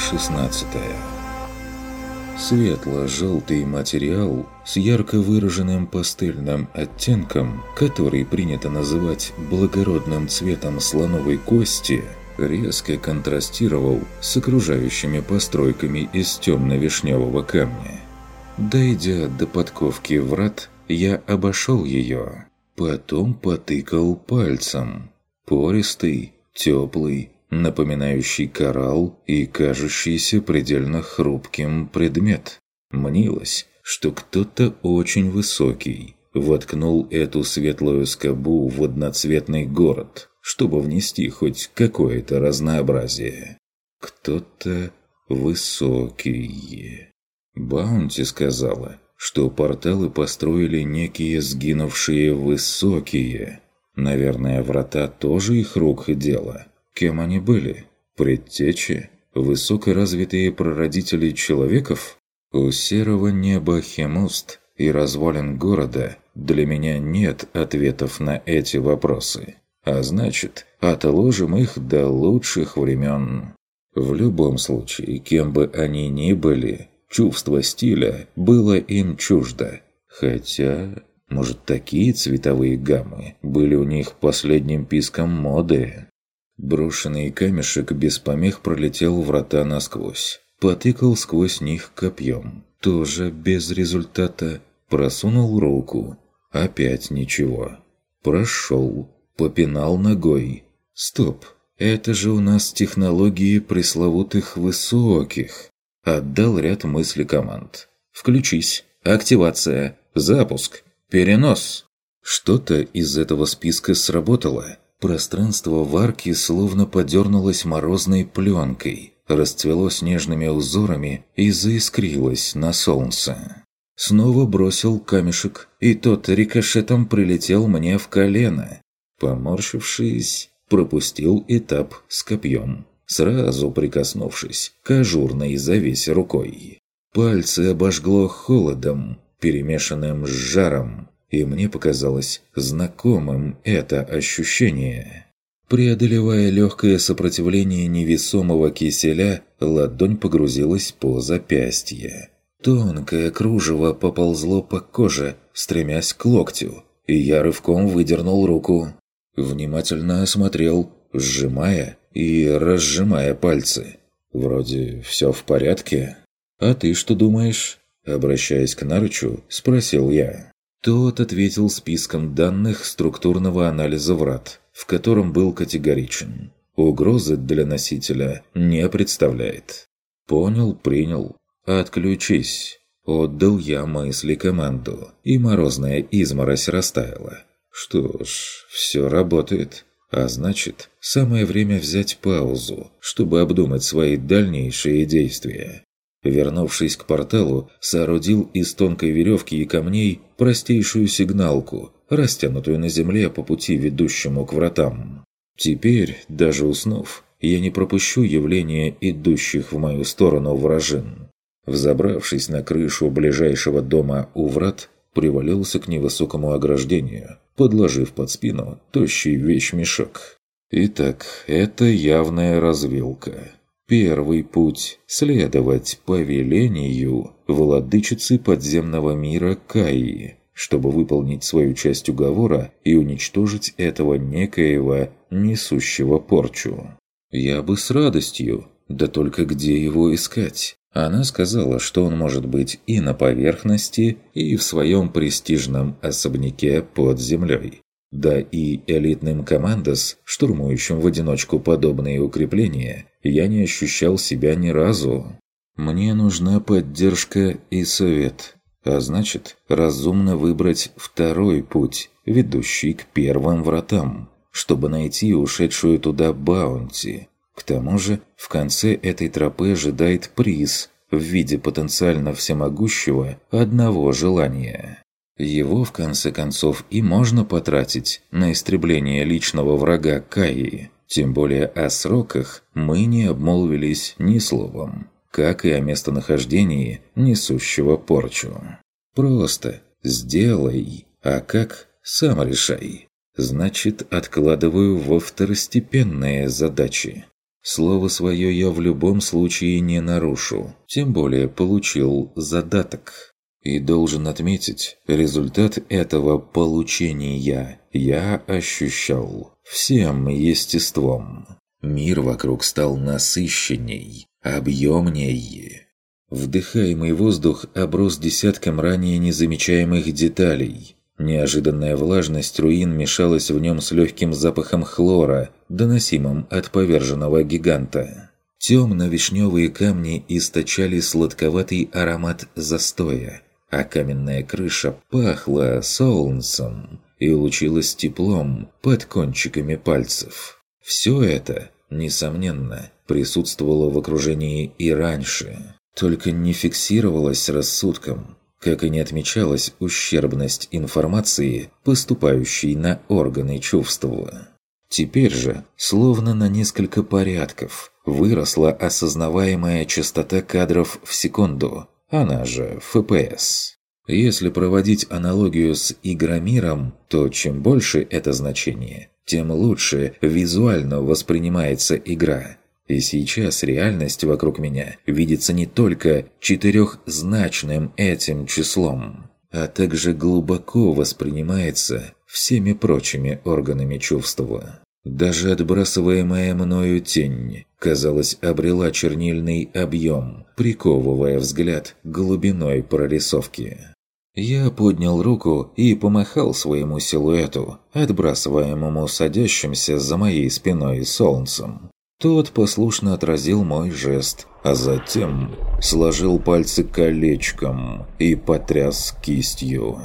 16 Светло-желтый материал с ярко выраженным пастельным оттенком, который принято называть благородным цветом слоновой кости, резко контрастировал с окружающими постройками из темно-вишневого камня. Дойдя до подковки врат, я обошел ее, потом потыкал пальцем. Пористый, теплый, напоминающий коралл и кажущийся предельно хрупким предмет. Мнилось, что кто-то очень высокий воткнул эту светлую скобу в одноцветный город, чтобы внести хоть какое-то разнообразие. Кто-то высокий. Баунти сказала, что порталы построили некие сгинувшие высокие. Наверное, врата тоже их рук дело. Кем они были? Предтечи? Высокоразвитые прародители человеков? У серого неба Хемуст и развалин города для меня нет ответов на эти вопросы. А значит, отложим их до лучших времен. В любом случае, кем бы они ни были, чувство стиля было им чуждо. Хотя, может, такие цветовые гаммы были у них последним писком моды? Брошенный камешек без помех пролетел врата насквозь. Потыкал сквозь них копьем. Тоже без результата. Просунул руку. Опять ничего. Прошел. Попинал ногой. Стоп. Это же у нас технологии пресловутых высоких. Отдал ряд мыслей команд. Включись. Активация. Запуск. Перенос. Что-то из этого списка сработало. Пространство в арке словно подернулось морозной пленкой, расцвело снежными узорами и заискрилось на солнце. Снова бросил камешек, и тот рикошетом прилетел мне в колено. Поморщившись, пропустил этап с копьем, сразу прикоснувшись к ажурной завесе рукой. Пальцы обожгло холодом, перемешанным с жаром, и мне показалось знакомым это ощущение. Преодолевая легкое сопротивление невесомого киселя, ладонь погрузилась по запястье. Тонкое кружево поползло по коже, стремясь к локтю, и я рывком выдернул руку. Внимательно осмотрел, сжимая и разжимая пальцы. Вроде все в порядке. «А ты что думаешь?» Обращаясь к Нарычу, спросил я. Тот ответил списком данных структурного анализа врат, в котором был категоричен. Угрозы для носителя не представляет. Понял, принял. Отключись. Отдал я мысли команду, и морозная изморозь растаяла. Что ж, все работает. А значит, самое время взять паузу, чтобы обдумать свои дальнейшие действия. Вернувшись к порталу, соорудил из тонкой веревки и камней простейшую сигналку, растянутую на земле по пути, ведущему к вратам. Теперь, даже уснув, я не пропущу явления идущих в мою сторону вражин. Взобравшись на крышу ближайшего дома у врат, привалился к невысокому ограждению, подложив под спину тощий вещмешок. Итак, это явная развилка. Первый путь – следовать повелению владычицы подземного мира Каи, чтобы выполнить свою часть уговора и уничтожить этого некоего несущего порчу. Я бы с радостью, да только где его искать? Она сказала, что он может быть и на поверхности, и в своем престижном особняке под землей. Да и элитным командос, штурмующим в одиночку подобные укрепления, я не ощущал себя ни разу. Мне нужна поддержка и совет. А значит, разумно выбрать второй путь, ведущий к первым вратам, чтобы найти ушедшую туда баунти. К тому же, в конце этой тропы ожидает приз в виде потенциально всемогущего одного желания. Его, в конце концов, и можно потратить на истребление личного врага Каи. Тем более о сроках мы не обмолвились ни словом, как и о местонахождении несущего порчу. Просто сделай, а как – сам решай. Значит, откладываю во второстепенные задачи. Слово свое я в любом случае не нарушу, тем более получил задаток. И должен отметить, результат этого получения я ощущал всем естеством. Мир вокруг стал насыщенней, объемней. Вдыхаемый воздух оброс десятком ранее незамечаемых деталей. Неожиданная влажность руин мешалась в нем с легким запахом хлора, доносимым от поверженного гиганта. Темно-вишневые камни источали сладковатый аромат застоя, а каменная крыша пахла солнцем и лучилась теплом под кончиками пальцев. Все это, несомненно, присутствовало в окружении и раньше, только не фиксировалось рассудком, как и не отмечалась ущербность информации, поступающей на органы чувства. Теперь же, словно на несколько порядков, выросла осознаваемая частота кадров в секунду, она же ФПС. Если проводить аналогию с игромиром, то чем больше это значение, тем лучше визуально воспринимается игра. И сейчас реальность вокруг меня видится не только четырехзначным этим числом, а также глубоко воспринимается всеми прочими органами чувства. Даже отбрасываемая мною тень, казалось, обрела чернильный объем, приковывая взгляд глубиной прорисовки. Я поднял руку и помахал своему силуэту, отбрасываемому садящимся за моей спиной солнцем. Тот послушно отразил мой жест, а затем сложил пальцы колечком и потряс кистью.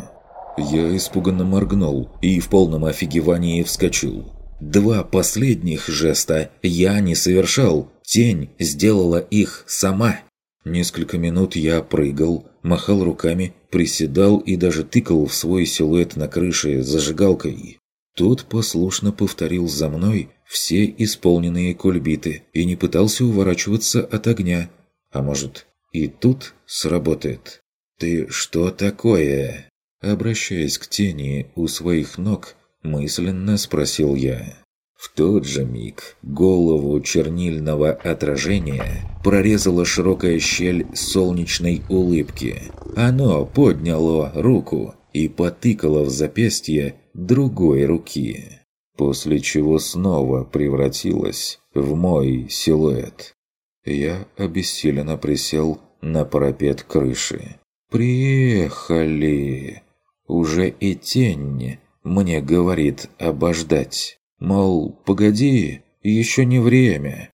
Я испуганно моргнул и в полном офигевании вскочил. Два последних жеста я не совершал, тень сделала их сама. Несколько минут я прыгал, махал руками, приседал и даже тыкал в свой силуэт на крыше зажигалкой. Тот послушно повторил за мной все исполненные кульбиты и не пытался уворачиваться от огня. А может, и тут сработает? «Ты что такое?» Обращаясь к тени у своих ног, мысленно спросил я. В тот же миг голову чернильного отражения прорезала широкая щель солнечной улыбки. Оно подняло руку и потыкало в запястье другой руки, после чего снова превратилось в мой силуэт. Я обессиленно присел на парапет крыши. «Приехали!» Уже и тень мне говорит обождать. Мол, погоди, еще не время.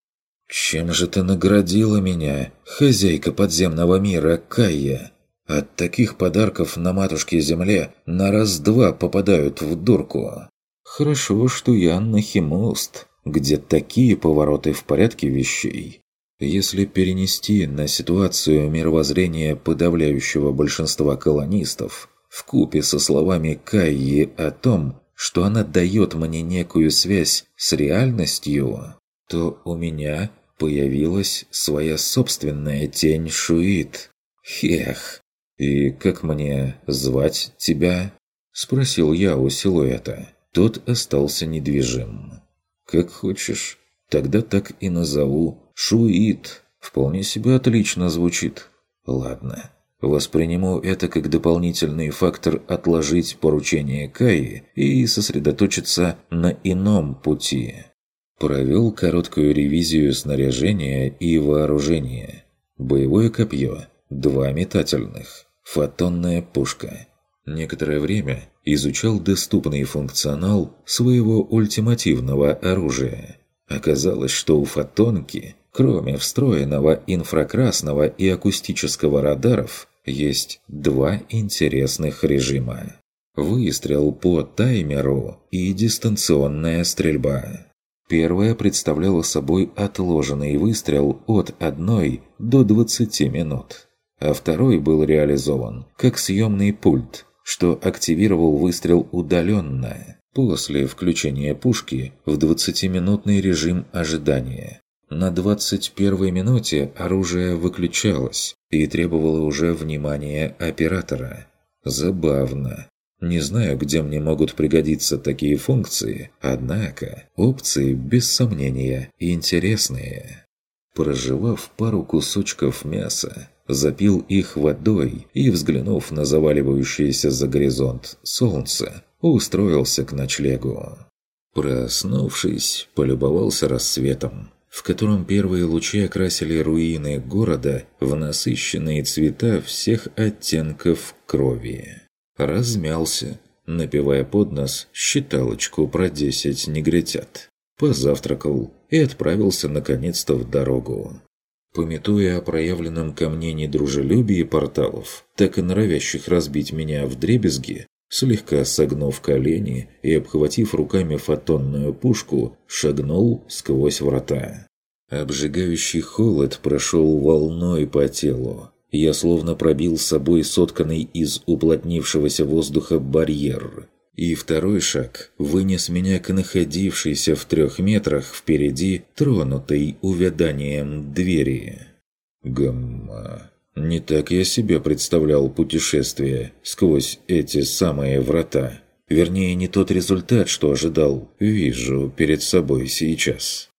Чем же ты наградила меня, хозяйка подземного мира Кайя? От таких подарков на матушке земле на раз-два попадают в дурку. Хорошо, что я на Химост, где такие повороты в порядке вещей. Если перенести на ситуацию мировоззрения подавляющего большинства колонистов, в купе со словами Кайи о том, что она дает мне некую связь с реальностью, то у меня появилась своя собственная тень Шуит. Хех. «И как мне звать тебя?» – спросил я у силуэта. Тот остался недвижим. «Как хочешь. Тогда так и назову. Шуит. Вполне себе отлично звучит. Ладно. Восприниму это как дополнительный фактор отложить поручение Каи и сосредоточиться на ином пути. Провел короткую ревизию снаряжения и вооружения. Боевое копье, два метательных, фотонная пушка. Некоторое время изучал доступный функционал своего ультимативного оружия. Оказалось, что у фотонки, кроме встроенного инфракрасного и акустического радаров, есть два интересных режима. Выстрел по таймеру и дистанционная стрельба. Первая представляла собой отложенный выстрел от 1 до 20 минут, а второй был реализован как съемный пульт, что активировал выстрел удаленно, после включения пушки в 20-минутный режим ожидания. На 21 минуте оружие выключалось и требовало уже внимания оператора. Забавно. Не знаю, где мне могут пригодиться такие функции, однако опции, без сомнения, интересные. Прожевав пару кусочков мяса, запил их водой и, взглянув на заваливающееся за горизонт солнце, устроился к ночлегу. Проснувшись, полюбовался рассветом, в котором первые лучи окрасили руины города в насыщенные цвета всех оттенков крови размялся, напивая под нос считалочку про десять негритят. Позавтракал и отправился наконец-то в дорогу. Пометуя о проявленном ко мне недружелюбии порталов, так и норовящих разбить меня в дребезги, слегка согнув колени и обхватив руками фотонную пушку, шагнул сквозь врата. Обжигающий холод прошел волной по телу, я словно пробил с собой сотканный из уплотнившегося воздуха барьер. И второй шаг вынес меня к находившейся в трех метрах впереди, тронутой увяданием двери. Гамма. Не так я себе представлял путешествие сквозь эти самые врата. Вернее, не тот результат, что ожидал, вижу перед собой сейчас.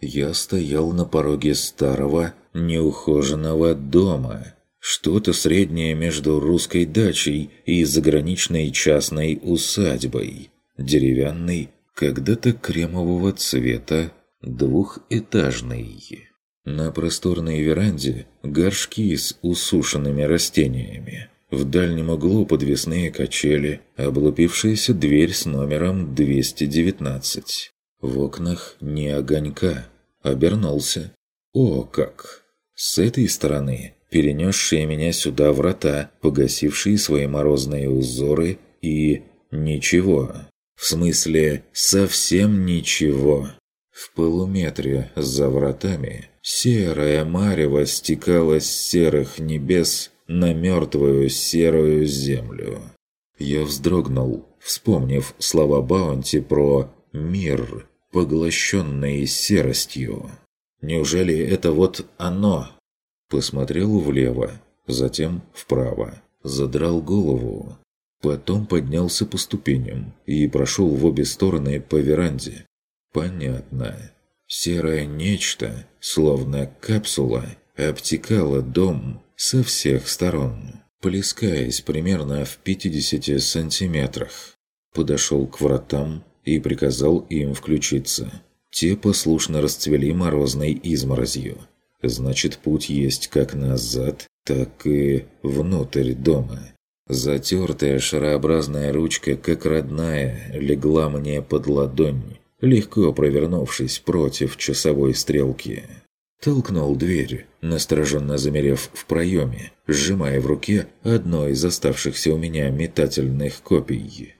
Я стоял на пороге старого, неухоженного дома, что-то среднее между русской дачей и заграничной частной усадьбой. Деревянный, когда-то кремового цвета, двухэтажный. На просторной веранде горшки с усушенными растениями. В дальнем углу подвесные качели, облупившаяся дверь с номером 219. В окнах не огонька. Обернулся. О, как! С этой стороны перенесшие меня сюда врата, погасившие свои морозные узоры и... ничего. В смысле, совсем ничего. В полуметре за вратами серая марево стекала с серых небес на мертвую серую землю. Я вздрогнул, вспомнив слова Баунти про «мир», поглощенный серостью. Неужели это вот оно, Посмотрел влево, затем вправо, задрал голову. Потом поднялся по ступеням и прошел в обе стороны по веранде. Понятно. Серое нечто, словно капсула, обтекало дом со всех сторон, плескаясь примерно в 50 сантиметрах. Подошел к вратам и приказал им включиться. Те послушно расцвели морозной изморозью. Значит, путь есть как назад, так и внутрь дома. Затертая шарообразная ручка, как родная, легла мне под ладонь, легко провернувшись против часовой стрелки. Толкнул дверь, настороженно замерев в проеме, сжимая в руке одно из оставшихся у меня метательных копий.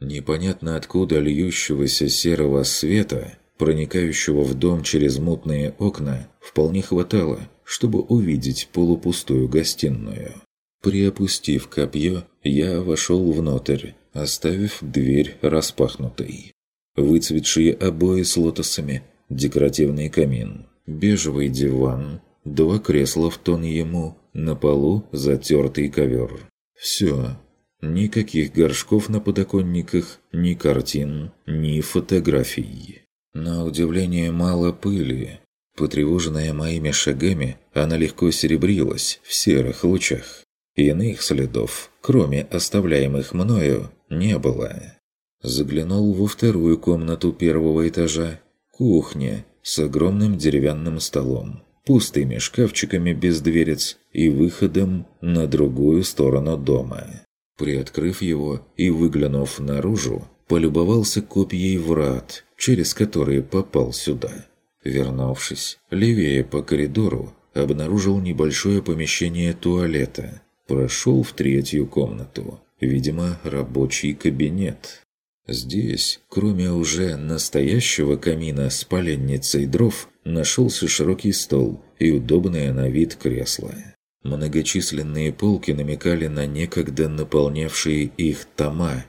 Непонятно откуда льющегося серого света проникающего в дом через мутные окна, вполне хватало, чтобы увидеть полупустую гостиную. Приопустив копье, я вошел внутрь, оставив дверь распахнутой. Выцветшие обои с лотосами, декоративный камин, бежевый диван, два кресла в тон ему, на полу затертый ковер. Все. Никаких горшков на подоконниках, ни картин, ни фотографий. На удивление мало пыли. Потревоженная моими шагами, она легко серебрилась в серых лучах. Иных следов, кроме оставляемых мною, не было. Заглянул во вторую комнату первого этажа. Кухня с огромным деревянным столом, пустыми шкафчиками без дверец и выходом на другую сторону дома. Приоткрыв его и выглянув наружу, полюбовался копьей врат, через которые попал сюда. Вернувшись, левее по коридору, обнаружил небольшое помещение туалета. Прошел в третью комнату. Видимо, рабочий кабинет. Здесь, кроме уже настоящего камина с поленницей дров, нашелся широкий стол и удобное на вид кресло. Многочисленные полки намекали на некогда наполнявшие их тома,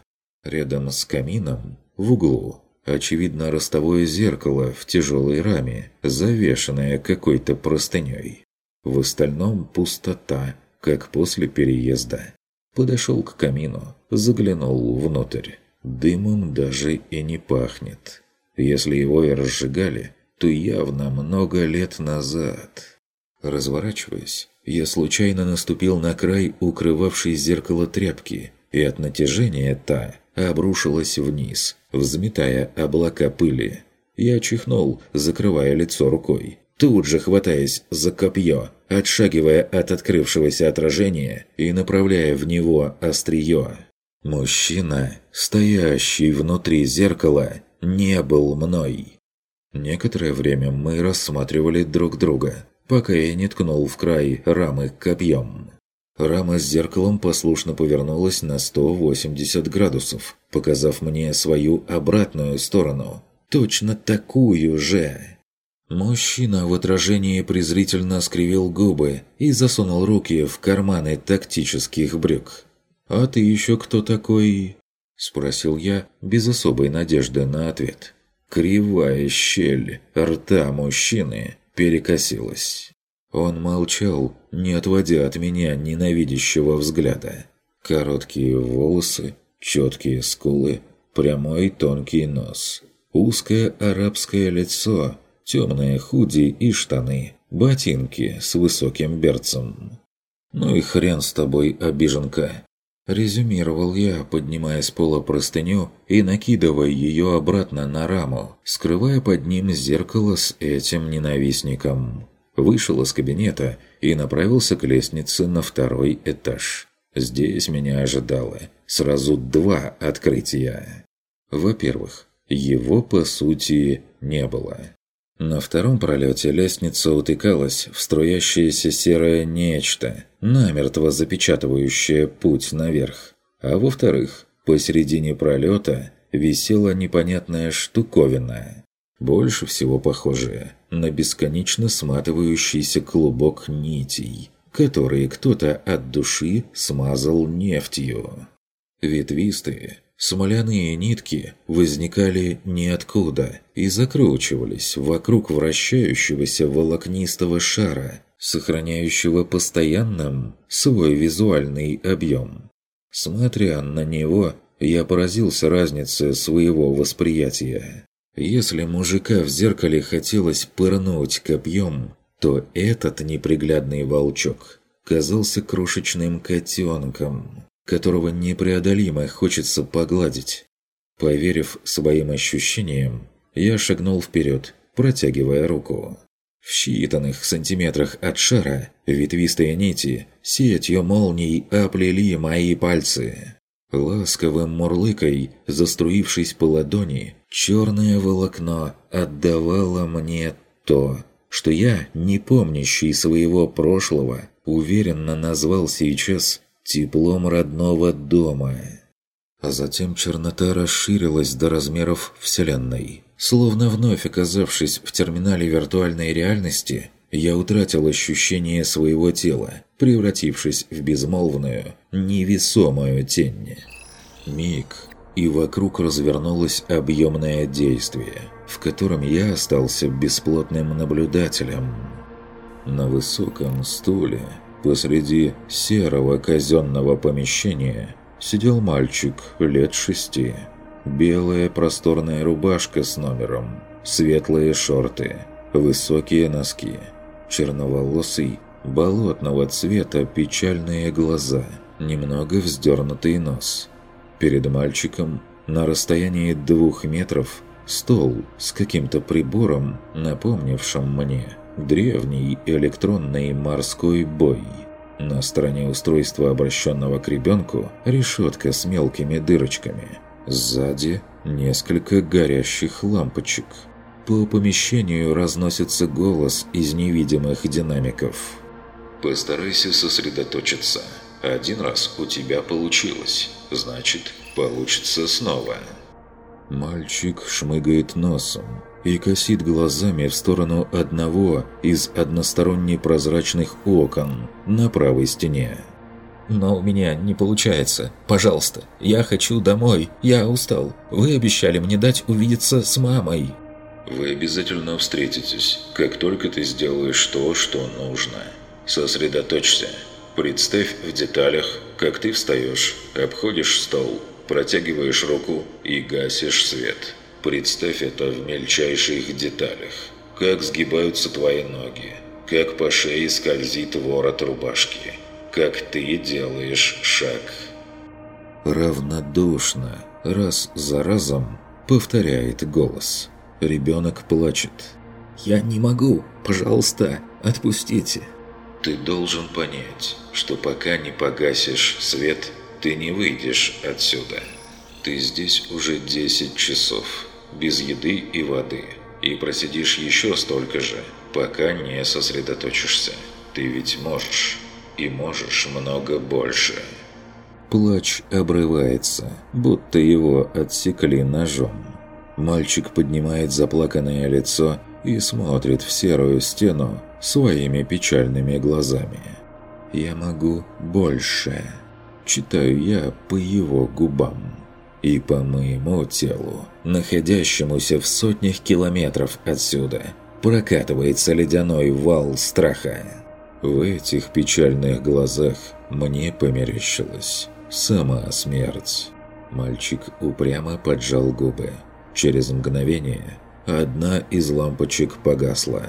Рядом с камином, в углу, очевидно ростовое зеркало в тяжелой раме, завешенное какой-то простыней. В остальном пустота, как после переезда. Подошел к камину, заглянул внутрь. Дымом даже и не пахнет. Если его и разжигали, то явно много лет назад. Разворачиваясь, я случайно наступил на край укрывавшей зеркало тряпки, и от натяжения та обрушилась вниз, взметая облака пыли. Я чихнул, закрывая лицо рукой, тут же хватаясь за копье, отшагивая от открывшегося отражения и направляя в него острие. Мужчина, стоящий внутри зеркала, не был мной. Некоторое время мы рассматривали друг друга, пока я не ткнул в край рамы копьем. Рама с зеркалом послушно повернулась на 180 градусов, показав мне свою обратную сторону. Точно такую же. Мужчина в отражении презрительно скривил губы и засунул руки в карманы тактических брюк. «А ты еще кто такой?» – спросил я, без особой надежды на ответ. Кривая щель рта мужчины перекосилась. Он молчал, не отводя от меня ненавидящего взгляда. Короткие волосы, четкие скулы, прямой тонкий нос, узкое арабское лицо, темные худи и штаны, ботинки с высоким берцем. «Ну и хрен с тобой, обиженка!» Резюмировал я, поднимая с пола простыню и накидывая ее обратно на раму, скрывая под ним зеркало с этим ненавистником. Вышел из кабинета и направился к лестнице на второй этаж. Здесь меня ожидало сразу два открытия. Во-первых, его, по сути, не было. На втором пролете лестница утыкалась в струящееся серое нечто, намертво запечатывающее путь наверх. А во-вторых, посередине пролета висела непонятная штуковина. Больше всего похожая на бесконечно сматывающийся клубок нитей, которые кто-то от души смазал нефтью. Ветвистые, Смоляные нитки возникали ниоткуда и закручивались вокруг вращающегося волокнистого шара, сохраняющего постоянным свой визуальный объем. Смотря на него, я поразился разнице своего восприятия. Если мужика в зеркале хотелось пырнуть копьем, то этот неприглядный волчок казался крошечным котенком, которого непреодолимо хочется погладить. Поверив своим ощущениям, я шагнул вперед, протягивая руку. В считанных сантиметрах от шара ветвистые нити сетью молний оплели мои пальцы. Ласковым мурлыкой, заструившись по ладони, черное волокно отдавало мне то, что я, не помнящий своего прошлого, уверенно назвал сейчас теплом родного дома. А затем чернота расширилась до размеров Вселенной. Словно вновь оказавшись в терминале виртуальной реальности, я утратил ощущение своего тела, превратившись в безмолвную, невесомую тень. Миг, и вокруг развернулось объемное действие, в котором я остался бесплотным наблюдателем. На высоком стуле Посреди серого казенного помещения сидел мальчик лет шести. Белая просторная рубашка с номером, светлые шорты, высокие носки, черноволосый, болотного цвета печальные глаза, немного вздернутый нос. Перед мальчиком на расстоянии двух метров стол с каким-то прибором, напомнившим мне – древний электронный морской бой. На стороне устройства, обращенного к ребенку, решетка с мелкими дырочками. Сзади несколько горящих лампочек. По помещению разносится голос из невидимых динамиков. «Постарайся сосредоточиться. Один раз у тебя получилось, значит, получится снова». Мальчик шмыгает носом, и косит глазами в сторону одного из односторонне прозрачных окон на правой стене. «Но у меня не получается. Пожалуйста, я хочу домой. Я устал. Вы обещали мне дать увидеться с мамой». «Вы обязательно встретитесь, как только ты сделаешь то, что нужно. Сосредоточься. Представь в деталях, как ты встаешь, обходишь стол, протягиваешь руку и гасишь свет. Представь это в мельчайших деталях. Как сгибаются твои ноги, как по шее скользит ворот рубашки, как ты делаешь шаг. Равнодушно, раз за разом, повторяет голос. Ребенок плачет. «Я не могу! Пожалуйста, отпустите!» Ты должен понять, что пока не погасишь свет, ты не выйдешь отсюда. Ты здесь уже 10 часов, без еды и воды, и просидишь еще столько же, пока не сосредоточишься. Ты ведь можешь, и можешь много больше. Плач обрывается, будто его отсекли ножом. Мальчик поднимает заплаканное лицо и смотрит в серую стену своими печальными глазами. «Я могу больше», – читаю я по его губам. И по моему телу, находящемуся в сотнях километров отсюда, прокатывается ледяной вал страха. В этих печальных глазах мне померещилась сама смерть. Мальчик упрямо поджал губы. Через мгновение одна из лампочек погасла.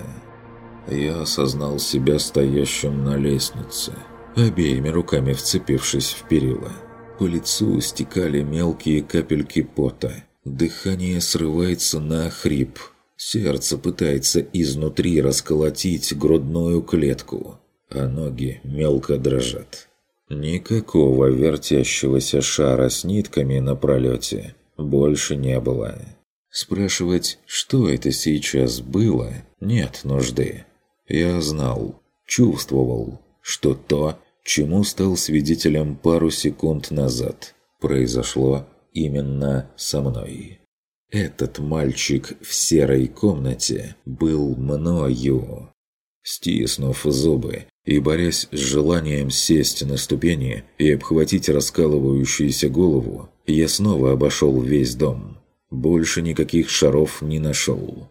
Я осознал себя стоящим на лестнице, обеими руками вцепившись в перила. По лицу стекали мелкие капельки пота. Дыхание срывается на хрип. Сердце пытается изнутри расколотить грудную клетку, а ноги мелко дрожат. Никакого вертящегося шара с нитками на пролете больше не было. Спрашивать, что это сейчас было, нет нужды. Я знал, чувствовал, что то, чему стал свидетелем пару секунд назад, произошло именно со мной. Этот мальчик в серой комнате был мною. Стиснув зубы и борясь с желанием сесть на ступени и обхватить раскалывающуюся голову, я снова обошел весь дом. Больше никаких шаров не нашел.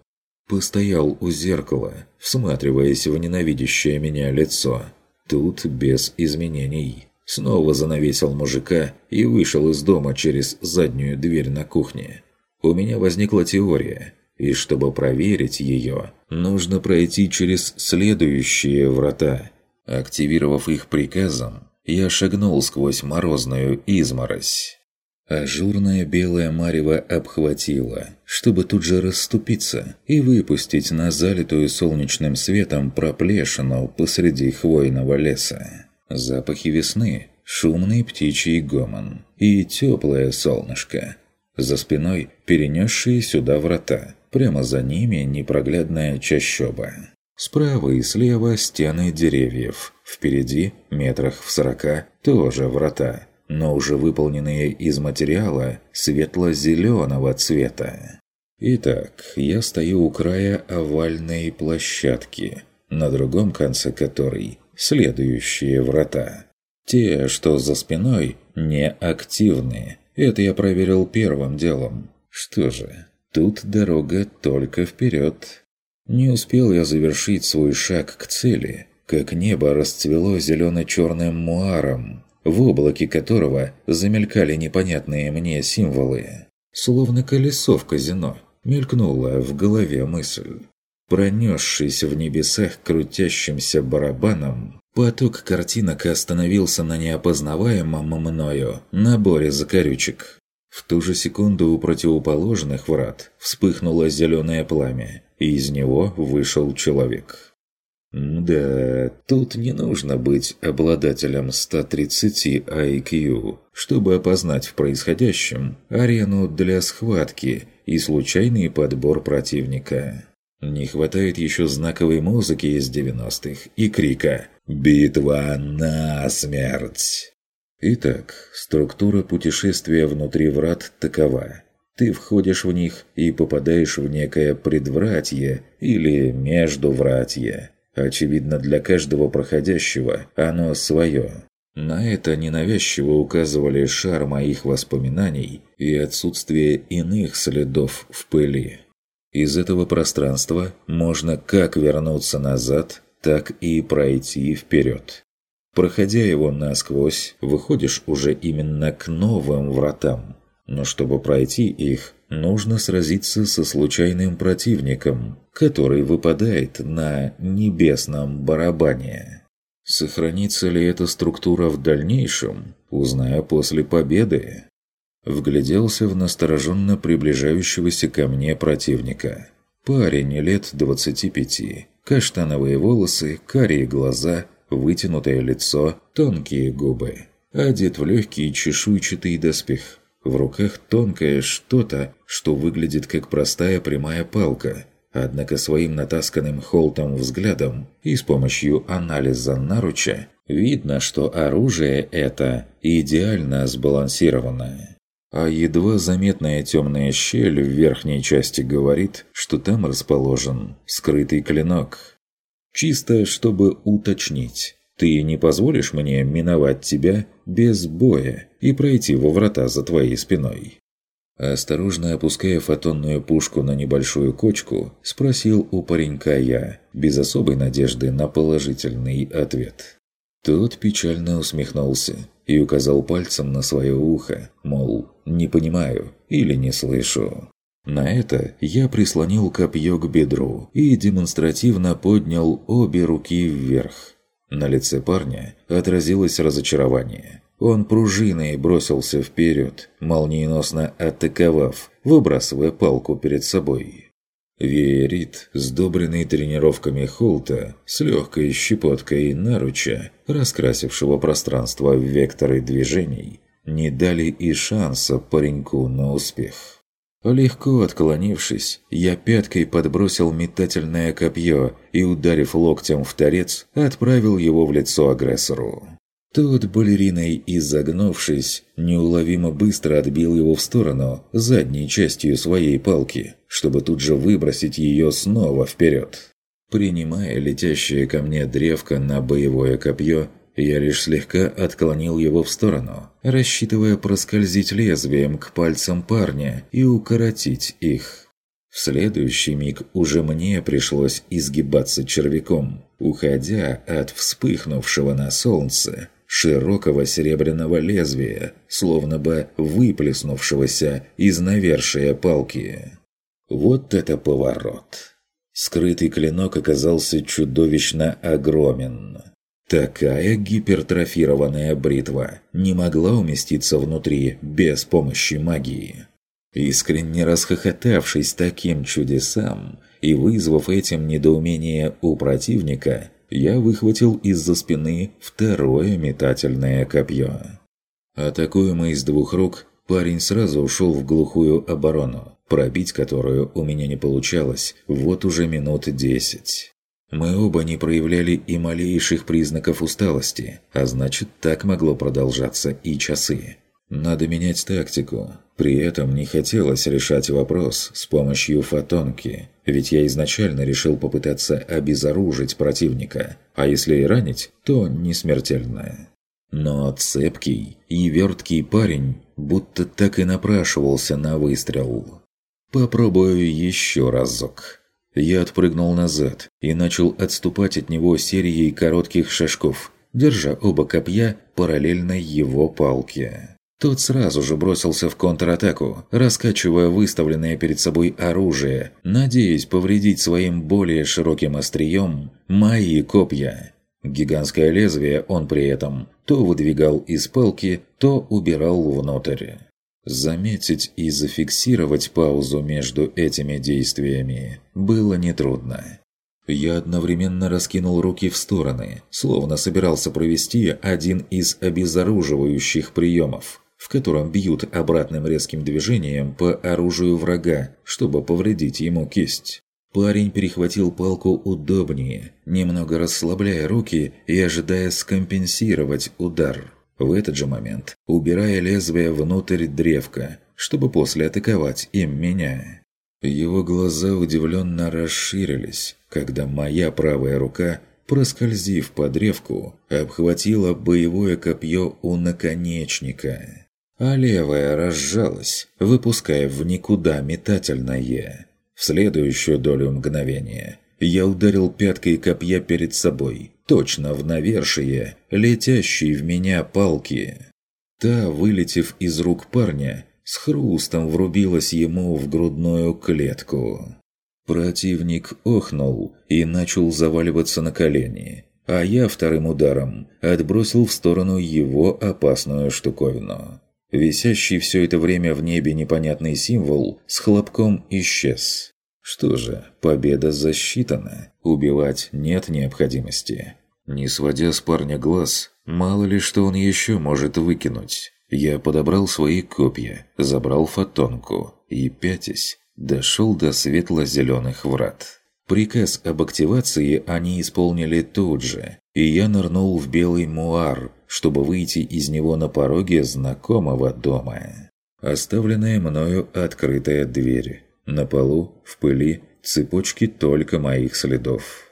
Постоял у зеркала, всматриваясь в ненавидящее меня лицо. Тут без изменений. Снова занавесил мужика и вышел из дома через заднюю дверь на кухне. У меня возникла теория, и чтобы проверить ее, нужно пройти через следующие врата. Активировав их приказом, я шагнул сквозь морозную изморозь. Ажурная белая марево обхватила, чтобы тут же расступиться и выпустить на залитую солнечным светом проплешину посреди хвойного леса. Запахи весны, шумный птичий гомон и теплое солнышко. За спиной перенесшие сюда врата, прямо за ними непроглядная чащоба. Справа и слева стены деревьев, впереди, метрах в сорока, тоже врата – но уже выполненные из материала светло-зеленого цвета. Итак, я стою у края овальной площадки, на другом конце которой следующие врата. Те, что за спиной, не активны. Это я проверил первым делом. Что же, тут дорога только вперед. Не успел я завершить свой шаг к цели, как небо расцвело зелено-черным муаром, в облаке которого замелькали непонятные мне символы. Словно колесо в казино, мелькнула в голове мысль. Пронесшись в небесах крутящимся барабаном, поток картинок остановился на неопознаваемом мною наборе закорючек. В ту же секунду у противоположных врат вспыхнуло зеленое пламя, и из него вышел человек. Да, тут не нужно быть обладателем 130 IQ, чтобы опознать в происходящем арену для схватки и случайный подбор противника. Не хватает еще знаковой музыки из 90-х и крика «Битва на смерть!». Итак, структура путешествия внутри врат такова. Ты входишь в них и попадаешь в некое предвратье или междувратье – Очевидно, для каждого проходящего оно свое. На это ненавязчиво указывали шар моих воспоминаний и отсутствие иных следов в пыли. Из этого пространства можно как вернуться назад, так и пройти вперед. Проходя его насквозь, выходишь уже именно к новым вратам. Но чтобы пройти их, нужно сразиться со случайным противником, который выпадает на небесном барабане. Сохранится ли эта структура в дальнейшем, узнаю после победы. Вгляделся в настороженно приближающегося ко мне противника. Парень лет 25, каштановые волосы, карие глаза, вытянутое лицо, тонкие губы. Одет в легкий чешуйчатый доспех. В руках тонкое что-то, что выглядит как простая прямая палка. Однако своим натасканным холтом взглядом и с помощью анализа наруча видно, что оружие это идеально сбалансированное. А едва заметная темная щель в верхней части говорит, что там расположен скрытый клинок. Чисто чтобы уточнить. Ты не позволишь мне миновать тебя без боя и пройти во врата за твоей спиной?» Осторожно опуская фотонную пушку на небольшую кочку, спросил у паренька я, без особой надежды на положительный ответ. Тот печально усмехнулся и указал пальцем на свое ухо, мол, не понимаю или не слышу. На это я прислонил копье к бедру и демонстративно поднял обе руки вверх. На лице парня отразилось разочарование. Он пружиной бросился вперед, молниеносно атаковав, выбрасывая палку перед собой. Верит, сдобренный тренировками Холта, с легкой щепоткой наруча, раскрасившего пространство в векторы движений, не дали и шанса пареньку на успех. Легко отклонившись, я пяткой подбросил метательное копье и, ударив локтем в торец, отправил его в лицо агрессору. Тот, балериной изогнувшись, неуловимо быстро отбил его в сторону задней частью своей палки, чтобы тут же выбросить ее снова вперед. Принимая летящее ко мне древко на боевое копье, я лишь слегка отклонил его в сторону, рассчитывая проскользить лезвием к пальцам парня и укоротить их. В следующий миг уже мне пришлось изгибаться червяком, уходя от вспыхнувшего на солнце широкого серебряного лезвия, словно бы выплеснувшегося из навершия палки. Вот это поворот! Скрытый клинок оказался чудовищно огромен. Такая гипертрофированная бритва не могла уместиться внутри без помощи магии. Искренне расхохотавшись таким чудесам и вызвав этим недоумение у противника, я выхватил из-за спины второе метательное копье. Атакуемый с двух рук, парень сразу ушел в глухую оборону, пробить которую у меня не получалось вот уже минут десять. Мы оба не проявляли и малейших признаков усталости, а значит, так могло продолжаться и часы. Надо менять тактику. При этом не хотелось решать вопрос с помощью фотонки, ведь я изначально решил попытаться обезоружить противника, а если и ранить, то не смертельно. Но цепкий и верткий парень будто так и напрашивался на выстрел. Попробую еще разок. Я отпрыгнул назад и начал отступать от него серией коротких шажков, держа оба копья параллельно его палке. Тот сразу же бросился в контратаку, раскачивая выставленное перед собой оружие, надеясь повредить своим более широким острием мои копья. Гигантское лезвие он при этом то выдвигал из палки, то убирал внутрь. Заметить и зафиксировать паузу между этими действиями было нетрудно. Я одновременно раскинул руки в стороны, словно собирался провести один из обезоруживающих приемов, в котором бьют обратным резким движением по оружию врага, чтобы повредить ему кисть. Парень перехватил палку удобнее, немного расслабляя руки и ожидая скомпенсировать удар. В этот же момент, убирая лезвие внутрь древка, чтобы после атаковать им меня. Его глаза удивленно расширились, когда моя правая рука, проскользив по древку, обхватила боевое копье у наконечника. А левая разжалась, выпуская в никуда метательное. В следующую долю мгновения я ударил пяткой копья перед собой, точно в навершие, летящей в меня палки. Та, вылетев из рук парня, с хрустом врубилась ему в грудную клетку. Противник охнул и начал заваливаться на колени, а я вторым ударом отбросил в сторону его опасную штуковину. Висящий все это время в небе непонятный символ с хлопком исчез. Что же, победа засчитана, убивать нет необходимости. Не сводя с парня глаз, мало ли что он еще может выкинуть. Я подобрал свои копья, забрал фотонку и, пятясь, дошел до светло-зеленых врат. Приказ об активации они исполнили тут же, и я нырнул в белый муар, чтобы выйти из него на пороге знакомого дома. Оставленная мною открытая дверь. На полу, в пыли, цепочки только моих следов.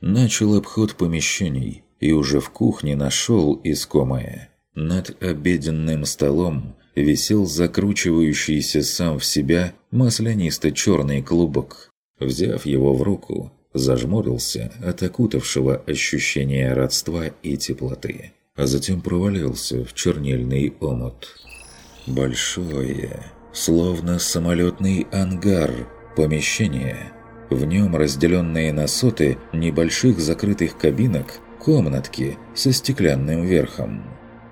Начал обход помещений и уже в кухне нашел искомое. Над обеденным столом висел закручивающийся сам в себя маслянисто-черный клубок. Взяв его в руку, зажмурился от окутавшего ощущения родства и теплоты, а затем провалился в чернильный омут. Большое, словно самолетный ангар, помещение. В нем разделенные на соты небольших закрытых кабинок, комнатки со стеклянным верхом.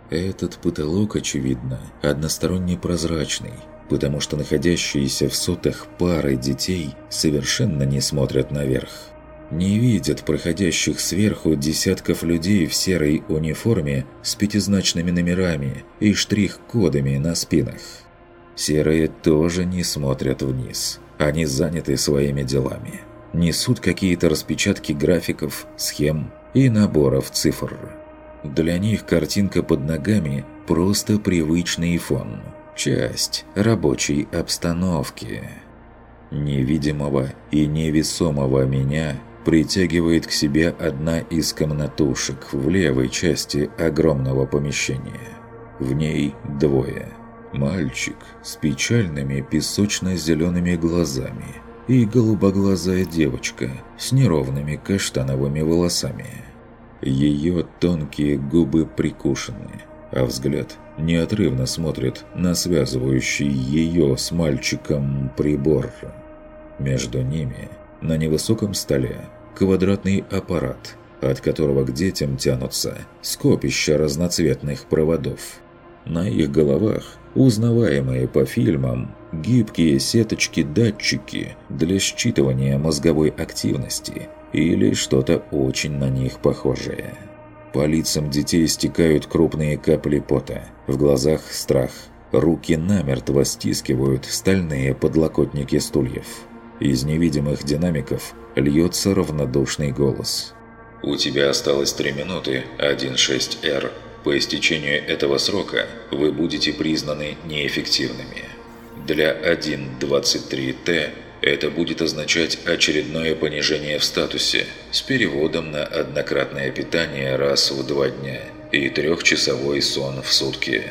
Этот потолок, очевидно, односторонне прозрачный, потому что находящиеся в сотах пары детей совершенно не смотрят наверх. Не видят проходящих сверху десятков людей в серой униформе с пятизначными номерами и штрих-кодами на спинах. Серые тоже не смотрят вниз. Они заняты своими делами. Несут какие-то распечатки графиков, схем и наборов цифр. Для них картинка под ногами – просто привычный фон. Часть рабочей обстановки. Невидимого и невесомого меня притягивает к себе одна из комнатушек в левой части огромного помещения. В ней двое – Мальчик с печальными песочно-зелеными глазами и голубоглазая девочка с неровными каштановыми волосами. Ее тонкие губы прикушены, а взгляд неотрывно смотрит на связывающий ее с мальчиком прибор. Между ними на невысоком столе квадратный аппарат, от которого к детям тянутся скопища разноцветных проводов. На их головах узнаваемые по фильмам гибкие сеточки-датчики для считывания мозговой активности или что-то очень на них похожее. По лицам детей стекают крупные капли пота, в глазах страх, руки намертво стискивают стальные подлокотники стульев. Из невидимых динамиков льется равнодушный голос. «У тебя осталось 3 минуты, 1.6R. По истечению этого срока вы будете признаны неэффективными. Для 1.23T это будет означать очередное понижение в статусе с переводом на однократное питание раз в два дня и трехчасовой сон в сутки.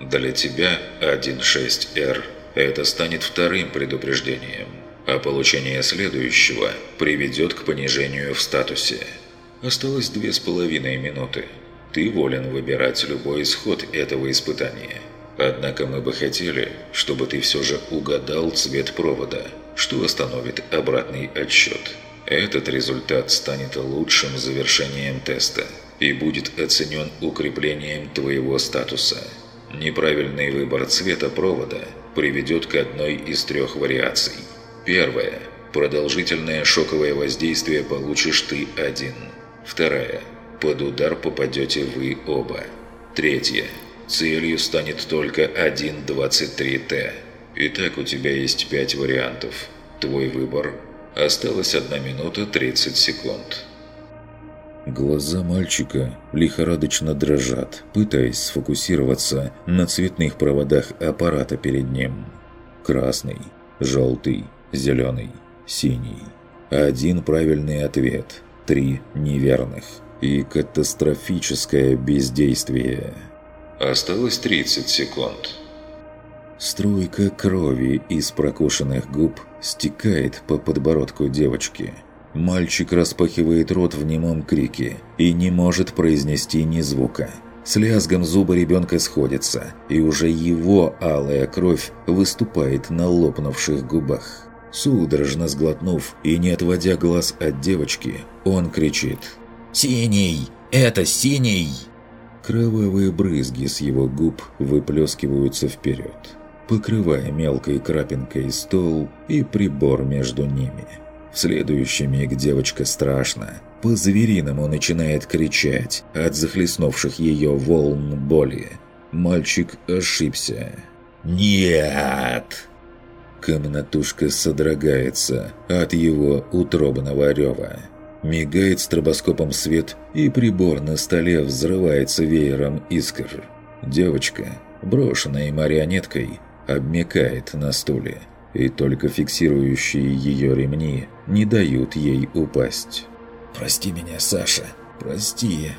Для тебя 1.6R это станет вторым предупреждением, а получение следующего приведет к понижению в статусе. Осталось две с половиной минуты. Ты волен выбирать любой исход этого испытания. Однако мы бы хотели, чтобы ты все же угадал цвет провода, что остановит обратный отсчет. Этот результат станет лучшим завершением теста и будет оценен укреплением твоего статуса. Неправильный выбор цвета провода приведет к одной из трех вариаций. Первая. Продолжительное шоковое воздействие получишь ты один. Вторая. Под удар попадете вы оба. Третье. Целью станет только 1.23Т. Итак, у тебя есть пять вариантов. Твой выбор. Осталось 1 минута 30 секунд. Глаза мальчика лихорадочно дрожат, пытаясь сфокусироваться на цветных проводах аппарата перед ним. Красный, желтый, зеленый, синий. Один правильный ответ, три неверных – и катастрофическое бездействие. Осталось 30 секунд. Струйка крови из прокушенных губ стекает по подбородку девочки. Мальчик распахивает рот в немом крике и не может произнести ни звука. С лязгом зубы ребенка сходятся, и уже его алая кровь выступает на лопнувших губах. Судорожно сглотнув и не отводя глаз от девочки, он кричит «Синий! Это синий!» Кровавые брызги с его губ выплескиваются вперед, покрывая мелкой крапинкой стол и прибор между ними. В следующий миг девочка страшно, по-звериному начинает кричать от захлестнувших ее волн боли. Мальчик ошибся. «Нет!» Комнатушка содрогается от его утробного рева. Мигает стробоскопом свет, и прибор на столе взрывается веером искр. Девочка, брошенная марионеткой, обмекает на стуле, и только фиксирующие ее ремни не дают ей упасть. «Прости меня, Саша, прости!»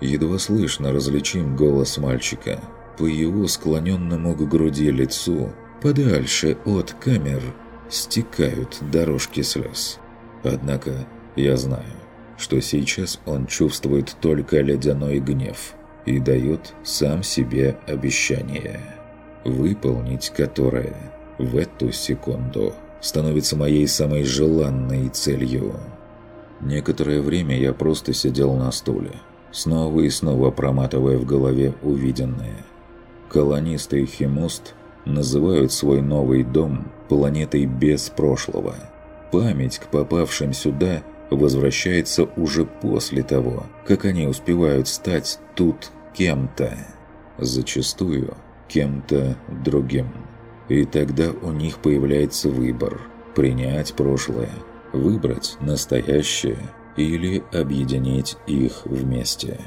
Едва слышно различим голос мальчика. По его склоненному к груди лицу, подальше от камер, стекают дорожки слез. Однако я знаю, что сейчас он чувствует только ледяной гнев и дает сам себе обещание, выполнить которое в эту секунду становится моей самой желанной целью. Некоторое время я просто сидел на стуле, снова и снова проматывая в голове увиденное. Колонисты и Химост называют свой новый дом планетой без прошлого. Память к попавшим сюда возвращается уже после того, как они успевают стать тут кем-то. Зачастую кем-то другим. И тогда у них появляется выбор – принять прошлое – выбрать настоящее или объединить их вместе.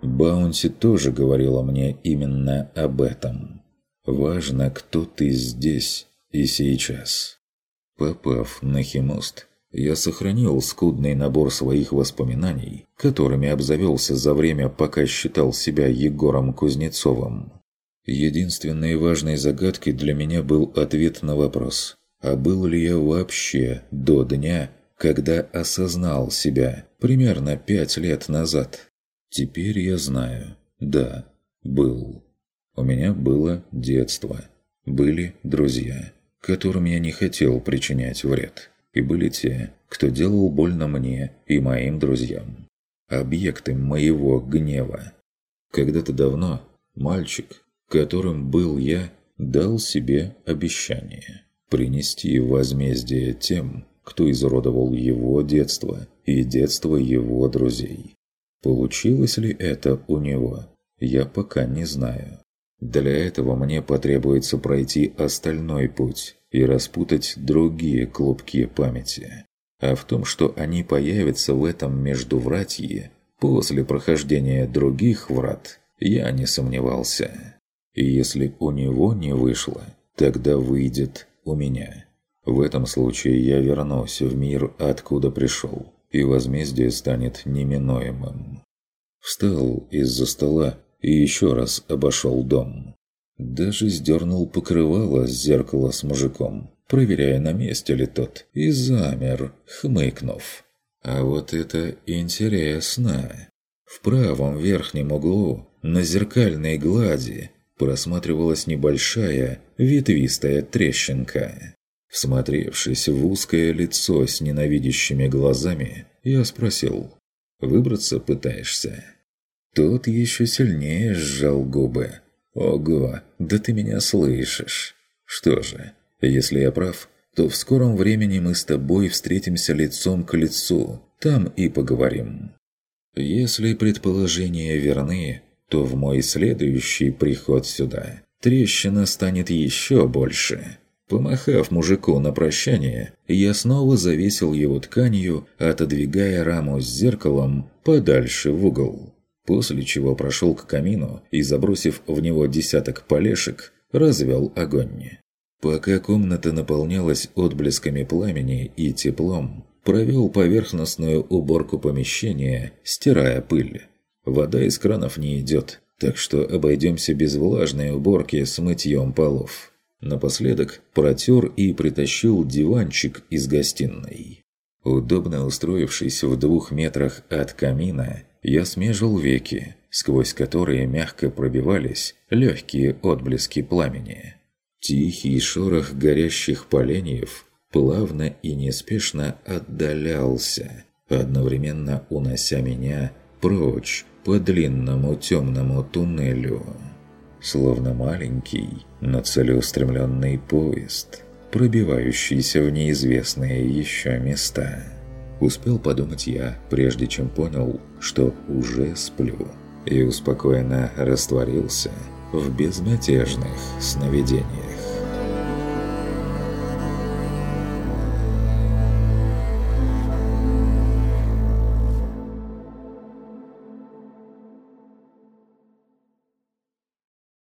Баунти тоже говорила мне именно об этом. Важно, кто ты здесь и сейчас. Попав на Химост, я сохранил скудный набор своих воспоминаний, которыми обзавелся за время, пока считал себя Егором Кузнецовым. Единственной важной загадкой для меня был ответ на вопрос а был ли я вообще до дня, когда осознал себя примерно пять лет назад? Теперь я знаю. Да, был. У меня было детство. Были друзья, которым я не хотел причинять вред. И были те, кто делал больно мне и моим друзьям. Объекты моего гнева. Когда-то давно мальчик, которым был я, дал себе обещание – принести возмездие тем, кто изуродовал его детство и детство его друзей. Получилось ли это у него, я пока не знаю. Для этого мне потребуется пройти остальной путь и распутать другие клубки памяти. А в том, что они появятся в этом междувратье после прохождения других врат, я не сомневался. И если у него не вышло, тогда выйдет у меня. В этом случае я вернусь в мир, откуда пришел, и возмездие станет неминуемым. Встал из-за стола и еще раз обошел дом. Даже сдернул покрывало с зеркала с мужиком, проверяя, на месте ли тот, и замер, хмыкнув. А вот это интересно. В правом верхнем углу, на зеркальной глади, просматривалась небольшая, ветвистая трещинка. Всмотревшись в узкое лицо с ненавидящими глазами, я спросил, «Выбраться пытаешься?» Тот еще сильнее сжал губы. «Ого, да ты меня слышишь!» «Что же, если я прав, то в скором времени мы с тобой встретимся лицом к лицу, там и поговорим». Если предположения верны, то в мой следующий приход сюда трещина станет еще больше. Помахав мужику на прощание, я снова завесил его тканью, отодвигая раму с зеркалом подальше в угол. После чего прошел к камину и, забросив в него десяток полешек, развел огонь. Пока комната наполнялась отблесками пламени и теплом, провел поверхностную уборку помещения, стирая пыль. Вода из кранов не идет, так что обойдемся без влажной уборки с мытьем полов. Напоследок протер и притащил диванчик из гостиной. Удобно устроившись в двух метрах от камина, я смежил веки, сквозь которые мягко пробивались легкие отблески пламени. Тихий шорох горящих поленьев плавно и неспешно отдалялся, одновременно унося меня прочь по длинному темному туннелю. Словно маленький, но целеустремленный поезд, пробивающийся в неизвестные еще места. Успел подумать я, прежде чем понял, что уже сплю, и успокоенно растворился в безмятежных сновидениях.